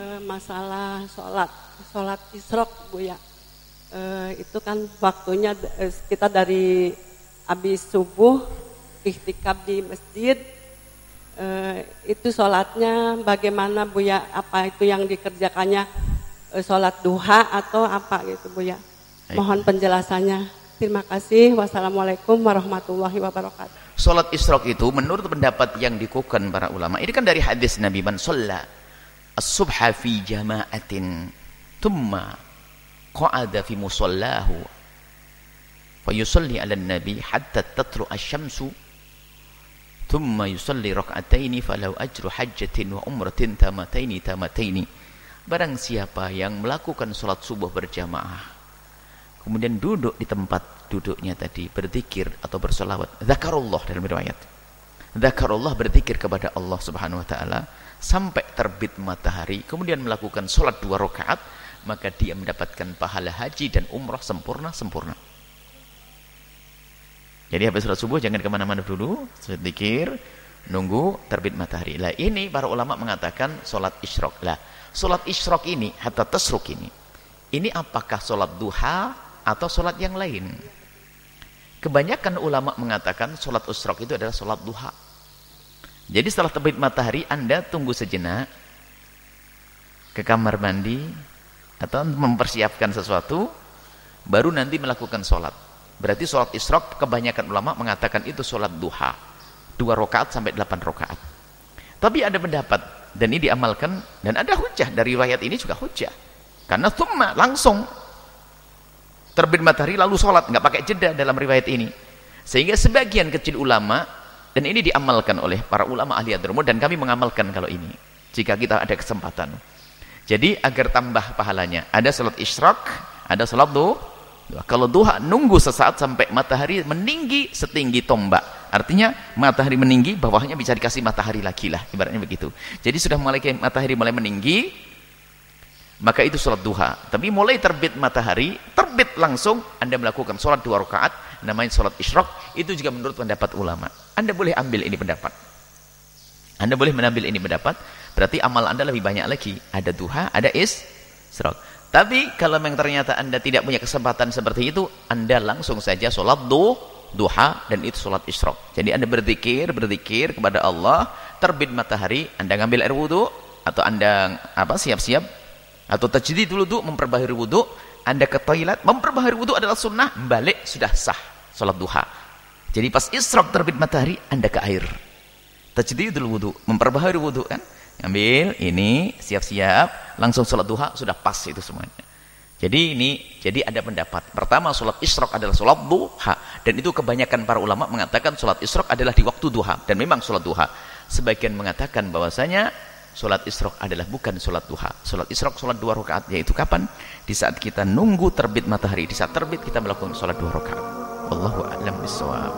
eh, masalah sholat, sholat isrok Bu ya. Eh, itu kan waktunya eh, kita dari habis subuh ikhtikaf di masjid. Eh, itu sholatnya bagaimana Bu ya? Apa itu yang dikerjakannya eh, sholat duha atau apa gitu Bu ya? Mohon penjelasannya. Terima kasih. Wassalamualaikum warahmatullahi wabarakatuh. Salat isyraq itu menurut pendapat yang dikukuhkan para ulama. Ini kan dari hadis Nabi man shalla as-subha fi jama'atin thumma qa'ada fi musallahu fa yusalli 'ala nabi hatta tatlu asy-syamsu thumma yusalli rak'ataini falau ajru hajjatin wa umratin tamataini tamataini. Barang siapa yang melakukan salat subuh berjamaah kemudian duduk di tempat duduknya tadi berzikir atau bersolawat. Zakarullah dalam riwayat. Zakarullah berzikir kepada Allah subhanahu wa ta'ala sampai terbit matahari kemudian melakukan sholat dua rakaat maka dia mendapatkan pahala haji dan umrah sempurna-sempurna. Jadi habis sholat subuh jangan ke mana-mana dulu berzikir nunggu terbit matahari. Lah ini para ulama mengatakan sholat isyrok. Lah sholat isyrok ini hatta tasruk ini ini apakah sholat duha atau sholat yang lain. Kebanyakan ulama mengatakan sholat usrok itu adalah sholat duha. Jadi setelah terbit matahari, Anda tunggu sejenak ke kamar mandi atau mempersiapkan sesuatu, baru nanti melakukan sholat. Berarti sholat isrok kebanyakan ulama mengatakan itu sholat duha. Dua rakaat sampai delapan rakaat. Tapi ada pendapat, dan ini diamalkan, dan ada hujah, dari riwayat ini juga hujah. Karena thumma, langsung terbit matahari lalu sholat. Nggak pakai jeda dalam riwayat ini. Sehingga sebagian kecil ulama dan ini diamalkan oleh para ulama ahli adromo dan kami mengamalkan kalau ini jika kita ada kesempatan. Jadi agar tambah pahalanya ada sholat isyraq ada sholat duha kalau duha nunggu sesaat sampai matahari meninggi setinggi tombak. Artinya matahari meninggi bawahnya bisa dikasih matahari lagi lah. Ibaratnya begitu. Jadi sudah mulai matahari mulai meninggi maka itu sholat duha. Tapi mulai terbit matahari terbit langsung anda melakukan sholat dua rakaat namanya sholat isyraq itu juga menurut pendapat ulama. Anda boleh ambil ini pendapat. Anda boleh menambil ini pendapat berarti amal anda lebih banyak lagi. Ada duha ada isyraq tapi kalau memang ternyata anda tidak punya kesempatan seperti itu anda langsung saja sholat du, duha dan itu sholat isyraq jadi anda berzikir berzikir kepada Allah terbit matahari anda ngambil air wudhu atau anda apa siap-siap atau tajdid wudhu memperbaharui wudhu anda ke toilet memperbaharui wudhu adalah sunnah balik sudah sah sholat duha. Jadi pas isyraq terbit matahari anda ke air. Tajdidul wudhu memperbaharui wudhu kan? Ambil ini siap-siap langsung sholat duha sudah pas itu semuanya. Jadi ini jadi ada pendapat. Pertama sholat isyraq adalah sholat duha. Dan itu kebanyakan para ulama mengatakan sholat isyraq adalah di waktu duha. Dan memang sholat duha. Sebagian mengatakan bahwasanya Sholat isyraq adalah bukan sholat duha. Sholat isyraq sholat dua rakaat yaitu kapan? Di saat kita nunggu terbit matahari. Di saat terbit kita melakukan sholat dua rakaat. Wallahu a'lam bishawab.